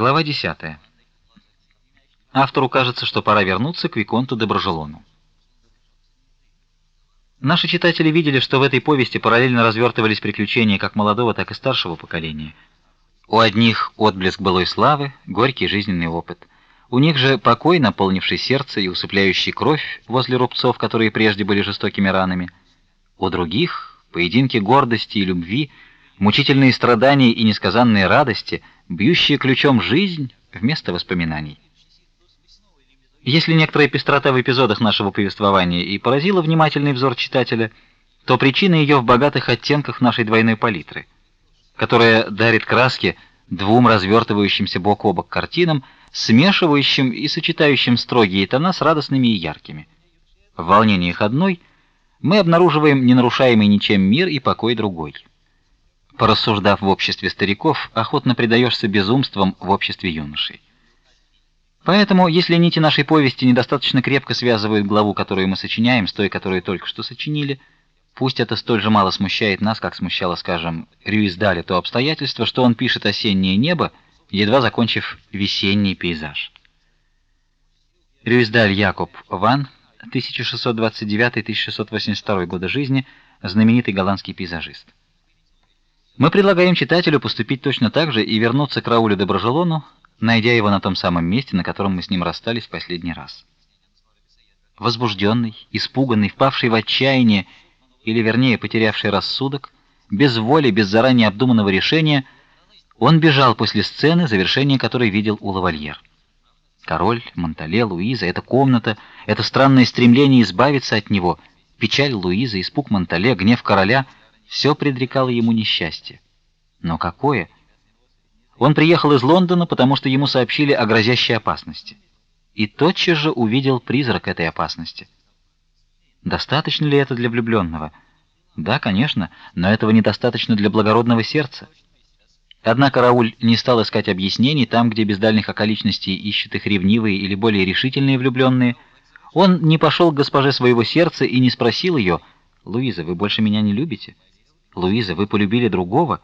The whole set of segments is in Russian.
Глава 10. Автору кажется, что пора вернуться к виконту де Брожелону. Наши читатели видели, что в этой повести параллельно развертывались приключения как молодого, так и старшего поколения. У одних отблеск былой славы, горький жизненный опыт. У них же покой, наполнивший сердце и усыпляющий кровь возле рубцов, которые прежде были жестокими ранами. У других поединки гордости и любви, мучительные страдания и несказанные радости — бьющая ключом жизнь вместо воспоминаний. Если некоторая пестрота в эпизодах нашего повествования и поразила внимательный взор читателя, то причина ее в богатых оттенках нашей двойной палитры, которая дарит краски двум развертывающимся бок о бок картинам, смешивающим и сочетающим строгие тона с радостными и яркими. В волнениях одной мы обнаруживаем ненарушаемый ничем мир и покой другой порассуждав в обществе стариков, охотно предаешься безумствам в обществе юношей. Поэтому, если нити нашей повести недостаточно крепко связывают главу, которую мы сочиняем, с той, которую только что сочинили, пусть это столь же мало смущает нас, как смущало, скажем, Рюиздаля то обстоятельство, что он пишет осеннее небо, едва закончив весенний пейзаж. Рюиздаль Якоб Ван, 1629-1682 годы жизни, знаменитый голландский пейзажист. Мы предлагаем читателю поступить точно так же и вернуться к Раулю де Брожелону, найдя его на том самом месте, на котором мы с ним расстались в последний раз. Возбужденный, испуганный, впавший в отчаяние, или вернее, потерявший рассудок, без воли, без заранее обдуманного решения, он бежал после сцены, завершение которой видел у лавальер. Король, Монтале, Луиза, эта комната, это странное стремление избавиться от него, печаль Луизы, испуг Монтале, гнев короля — все предрекало ему несчастье. Но какое? Он приехал из Лондона, потому что ему сообщили о грозящей опасности. И тотчас же увидел призрак этой опасности. Достаточно ли это для влюбленного? Да, конечно, но этого недостаточно для благородного сердца. Однако Рауль не стал искать объяснений там, где без дальних околичностей ищут их ревнивые или более решительные влюбленные. Он не пошел к госпоже своего сердца и не спросил ее: "Луиза, вы больше меня не любите?" Луиза, вы полюбили другого?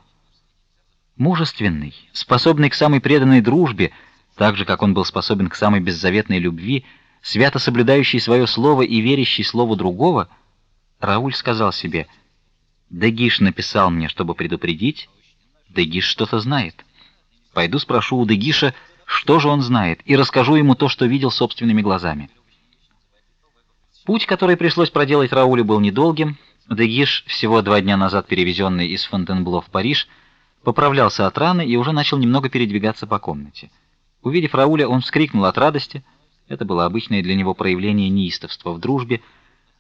Мужественный, способный к самой преданной дружбе, так же как он был способен к самой беззаветной любви, свято соблюдающий свое слово и верящий слову другого, Рауль сказал себе: "Дегиш написал мне, чтобы предупредить. Дегиш что-то знает. Пойду спрошу у Дегиша, что же он знает, и расскажу ему то, что видел собственными глазами". Путь, который пришлось проделать Раулю, был недолгим. Дегиш, всего два дня назад перевезенный из Фонтенбло в Париж, поправлялся от раны и уже начал немного передвигаться по комнате. Увидев Рауля, он вскрикнул от радости. Это было обычное для него проявление неистовства в дружбе.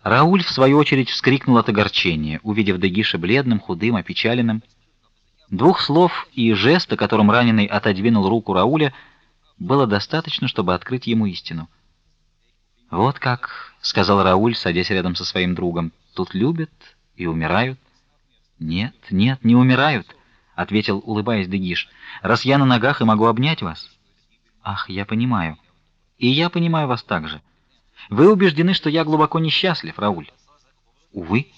Рауль в свою очередь вскрикнул от огорчения, увидев Дегиша бледным, худым, опечаленным. Двух слов и жеста, которым раненый отодвинул руку Рауля, было достаточно, чтобы открыть ему истину. Вот как, сказал Рауль, садясь рядом со своим другом. Тут любят и умирают. Нет, нет, не умирают, ответил, улыбаясь Дегиш. Раз я на ногах и могу обнять вас. Ах, я понимаю. И я понимаю вас также. Вы убеждены, что я глубоко несчастлив, Рауль. Увы.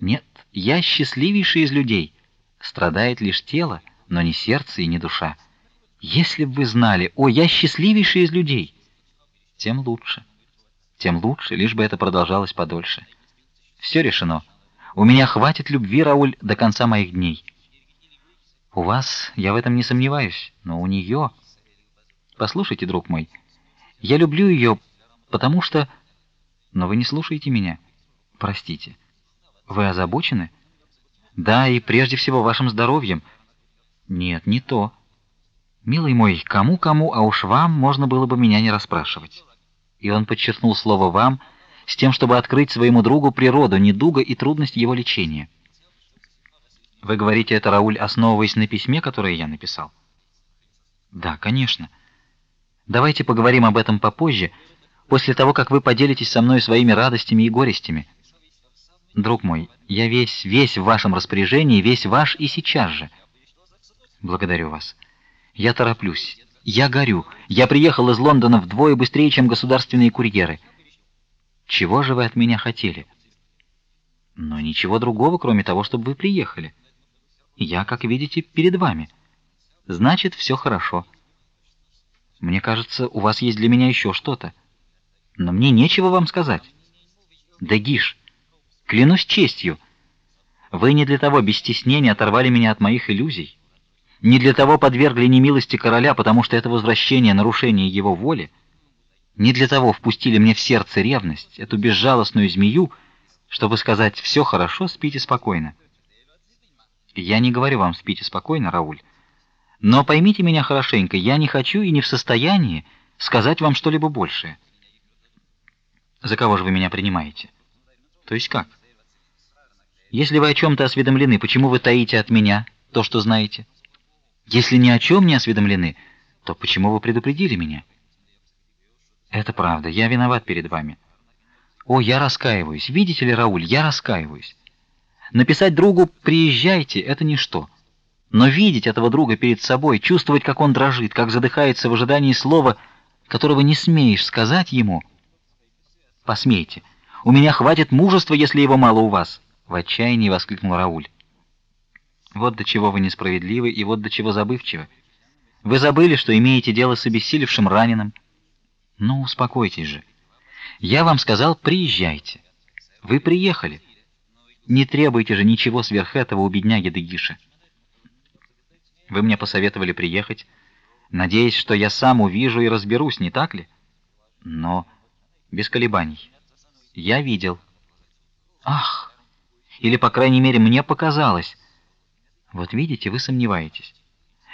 Нет, я счастливейший из людей. Страдает лишь тело, но не сердце и не душа. Если бы вы знали, о, я счастливейший из людей, тем лучше. Тем лучше, лишь бы это продолжалось подольше. Все решено. У меня хватит любви, Рауль, до конца моих дней. У вас, я в этом не сомневаюсь, но у нее... Послушайте, друг мой, я люблю ее, потому что... Но вы не слушаете меня. Простите. Вы озабочены? Да, и прежде всего вашим здоровьем. Нет, не то. Милый мой, кому-кому, а уж вам можно было бы меня не расспрашивать. И он подчеркнул слово вам с тем, чтобы открыть своему другу природу недуга и трудность его лечения. Вы говорите это, Рауль, основываясь на письме, которое я написал? Да, конечно. Давайте поговорим об этом попозже, после того, как вы поделитесь со мной своими радостями и горестями. Друг мой, я весь, весь в вашем распоряжении, весь ваш и сейчас же. Благодарю вас. Я тороплюсь. Я горю. Я приехал из Лондона вдвое быстрее, чем государственные курьеры. Чего же вы от меня хотели? Но ничего другого, кроме того, чтобы вы приехали. Я, как видите, перед вами. Значит, все хорошо. Мне кажется, у вас есть для меня еще что-то. Но мне нечего вам сказать. Да Гиш, клянусь честью, вы не для того без стеснения оторвали меня от моих иллюзий, не для того подвергли немилости короля, потому что это возвращение нарушение его воли, не для того впустили мне в сердце ревность, эту безжалостную змею, чтобы сказать «все хорошо, спите спокойно». Я не говорю вам «спите спокойно», Рауль, но поймите меня хорошенько, я не хочу и не в состоянии сказать вам что-либо большее. За кого же вы меня принимаете? То есть как? Если вы о чем то осведомлены, почему вы таите от меня то, что знаете? Если ни о чем не осведомлены, то почему вы предупредили меня? Это правда, я виноват перед вами. О, я раскаиваюсь. Видите ли, Рауль, я раскаиваюсь. Написать другу «приезжайте» — это ничто. Но видеть этого друга перед собой, чувствовать, как он дрожит, как задыхается в ожидании слова, которого не смеешь сказать ему... Посмейте. У меня хватит мужества, если его мало у вас, в отчаянии воскликнул Рауль. Вот до чего вы несправедливы и вот до чего забывчивы. Вы забыли, что имеете дело с обессилевшим раненым. Ну, успокойтесь же. Я вам сказал, приезжайте. Вы приехали. Не требуйте же ничего сверх этого у бедняги Дегиша. Вы мне посоветовали приехать, надеясь, что я сам увижу и разберусь, не так ли? Но без колебаний. Я видел. Ах! Или по крайней мере мне показалось. Вот видите, вы сомневаетесь.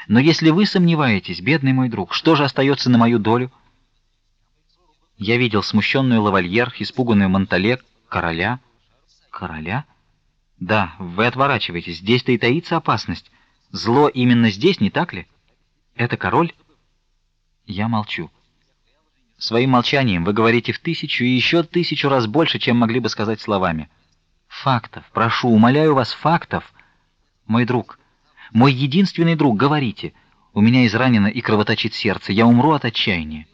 Но если вы сомневаетесь, бедный мой друг, что же остается на мою долю? Я видел смущенную лавальер, испуганную Монтале, короля. Короля? Да, вы отворачиваетесь. Здесь-то и таится опасность. Зло именно здесь, не так ли? Это король? Я молчу. Своим молчанием вы говорите в тысячу и еще тысячу раз больше, чем могли бы сказать словами. Фактов, прошу, умоляю вас, фактов. Мой друг, мой единственный друг, говорите. У меня изранено и кровоточит сердце, я умру от отчаяния.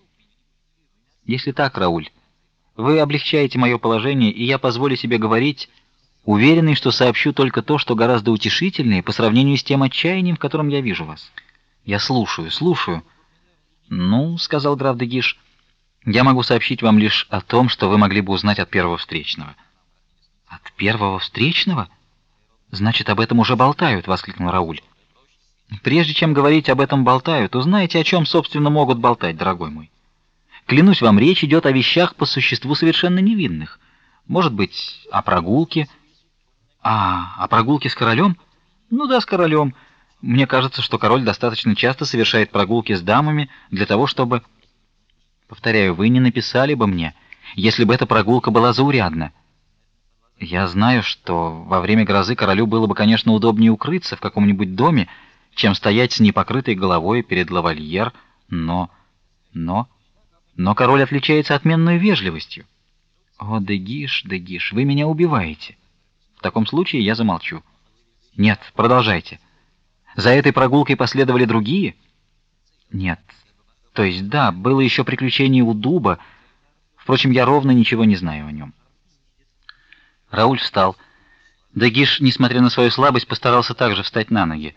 Если так, Рауль, вы облегчаете мое положение, и я позволю себе говорить уверенный, что сообщу только то, что гораздо утешительнее по сравнению с тем отчаянием, в котором я вижу вас. Я слушаю, слушаю. Ну, сказал граф де Гиш, я могу сообщить вам лишь о том, что вы могли бы узнать от первого встречного. От первого встречного? Значит, об этом уже болтают, воскликнул Рауль. Прежде чем говорить об этом болтают, узнаете, о чем собственно могут болтать, дорогой мой. Клянусь вам, речь идет о вещах по существу совершенно невинных. Может быть, о прогулке, а, о прогулке с королем? Ну да, с королем. Мне кажется, что король достаточно часто совершает прогулки с дамами для того, чтобы Повторяю, вы не написали бы мне, если бы эта прогулка была заурядна. Я знаю, что во время грозы королю было бы, конечно, удобнее укрыться в каком-нибудь доме, чем стоять с непокрытой головой перед лавальер, но но но король отличается отменной вежливостью. О, Дегиш, Дегиш, вы меня убиваете. В таком случае я замолчу. Нет, продолжайте. За этой прогулкой последовали другие? Нет. То есть да, было еще приключение у дуба. Впрочем, я ровно ничего не знаю о нем. Рауль встал. Дагиш, несмотря на свою слабость, постарался также встать на ноги.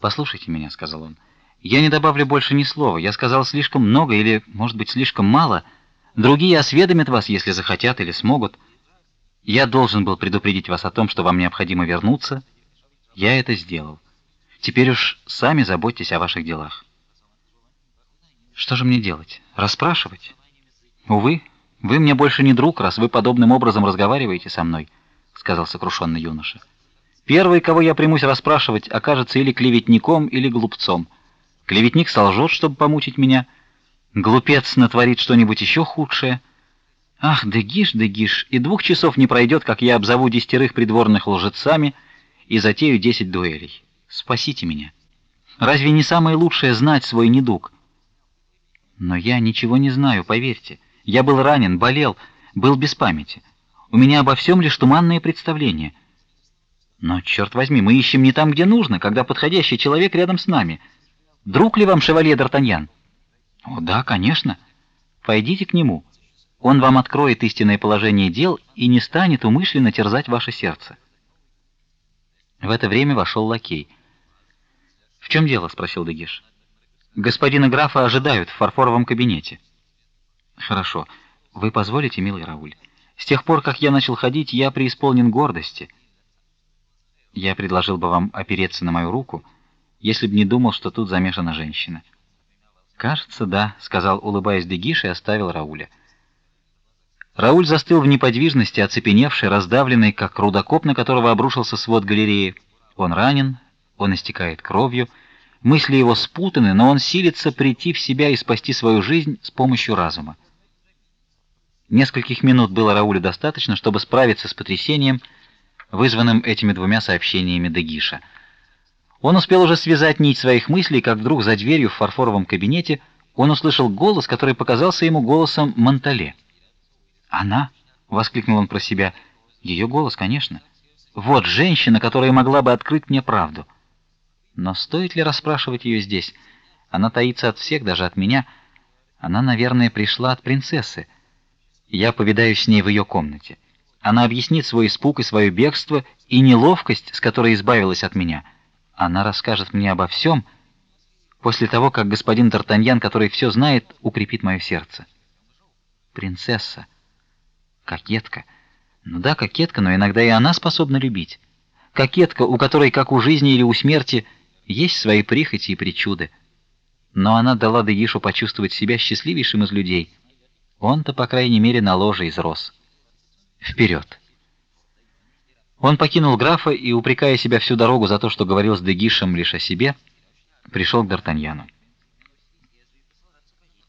"Послушайте меня", сказал он. "Я не добавлю больше ни слова. Я сказал слишком много или, может быть, слишком мало. Другие осведомят вас, если захотят или смогут. Я должен был предупредить вас о том, что вам необходимо вернуться. Я это сделал. Теперь уж сами заботьтесь о ваших делах. Что же мне делать? Расспрашивать? Увы, вы мне больше не друг, раз вы подобным образом разговариваете со мной, сказал сокрушенный юноша. Первый, кого я примусь расспрашивать, окажется или клеветником, или глупцом. Клеветник солжет, чтобы помучить меня, глупец натворит что-нибудь еще худшее. Ах, Дегиш, Дегиш, и двух часов не пройдет, как я обзову десятерых придворных лжецами и затею десять дуэлей. Спасите меня. Разве не самое лучшее знать свой недуг? Но я ничего не знаю, поверьте. Я был ранен, болел, был без памяти. У меня обо всем лишь туманные представления. Но черт возьми, мы ищем не там, где нужно, когда подходящий человек рядом с нами. Друг ли вам шевалье Д'Артаньян? О, да, конечно. Пойдите к нему. Он вам откроет истинное положение дел и не станет умышленно терзать ваше сердце. В это время вошел лакей. "В чем дело?" спросил Дегиш. Господина графа ожидают в фарфоровом кабинете. Хорошо. Вы позволите, милый Рауль? С тех пор, как я начал ходить, я преисполнен гордости. Я предложил бы вам опереться на мою руку, если бы не думал, что тут замешана женщина. Кажется, да, сказал, улыбаясь Дегиш и оставил Рауля. Рауль застыл в неподвижности, оцепеневший, раздавленный, как рудокоп, на которого обрушился свод галереи. Он ранен, он истекает кровью, мысли его спутаны, но он силится прийти в себя и спасти свою жизнь с помощью разума. Нескольких минут было Раулю достаточно, чтобы справиться с потрясением, вызванным этими двумя сообщениями Дегиша. Он успел уже связать нить своих мыслей, как вдруг за дверью в фарфоровом кабинете он услышал голос, который показался ему голосом Монтале. "Она?" воскликнул он про себя. Ее голос, конечно. Вот женщина, которая могла бы открыть мне правду. Но стоит ли расспрашивать ее здесь? Она таится от всех, даже от меня. Она, наверное, пришла от принцессы. Я повидаюсь с ней в ее комнате. Она объяснит свой испуг и свое бегство и неловкость, с которой избавилась от меня. Она расскажет мне обо всем после того, как господин Д'Артаньян, который все знает, укрепит мое сердце. Принцесса, кокетка. Ну да, кокетка, но иногда и она способна любить. Кокетка, у которой, как у жизни или у смерти, есть свои прихоти и причуды. Но она дала Дегишу почувствовать себя счастливейшим из людей. Он-то, по крайней мере, на ложе изрос. Вперед! Он покинул графа и, упрекая себя всю дорогу за то, что говорил с Дегишем лишь о себе, пришел к Д'Артаньяну.